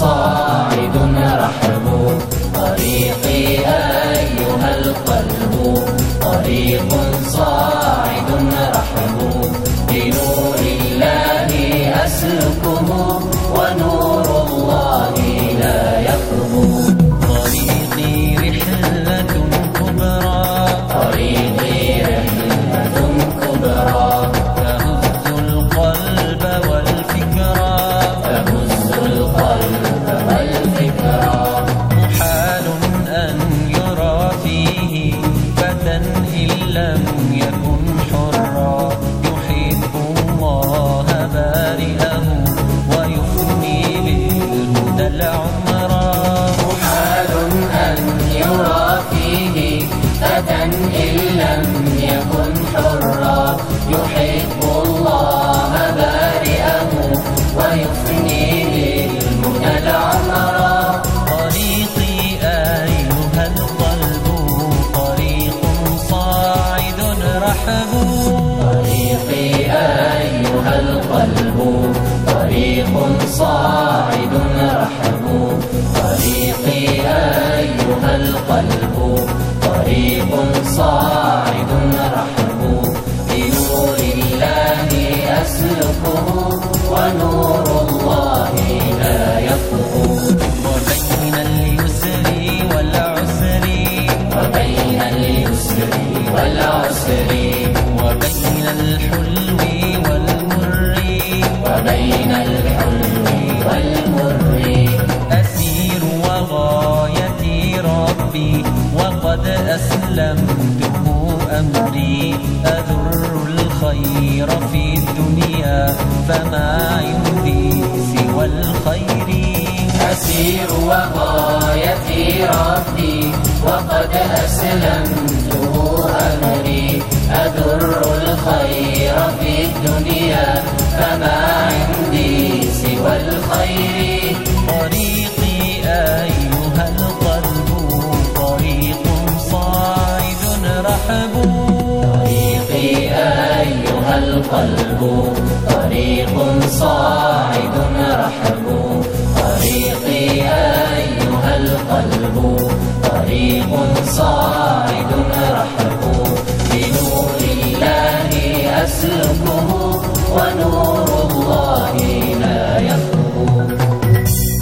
صاعد رحب. طريقي أيها القلب. طريق صاعد رحب. بنور الله أسلكه. العمرا محال أن يرى فيه فتى إن لم يكن حرا يحب الله بارئه ويفني بالهدى العمرا طريقي أيها القلب طريق صاعد رحب طريقي أيها القلب طريق صاعد والعسر وبين الحلو والمر وبين الحلم والمر أسير وغايتي ربي وقد أسلمته أمري أذر الخير في الدنيا فما يهدي سوى الخير أسير وغايتي ربي وقد أسلمته أمري يعرفها القلب طريق صاعد رحب. طريقي أيها القلب طريق صاعد رحب. بنور الله أسلكه ونور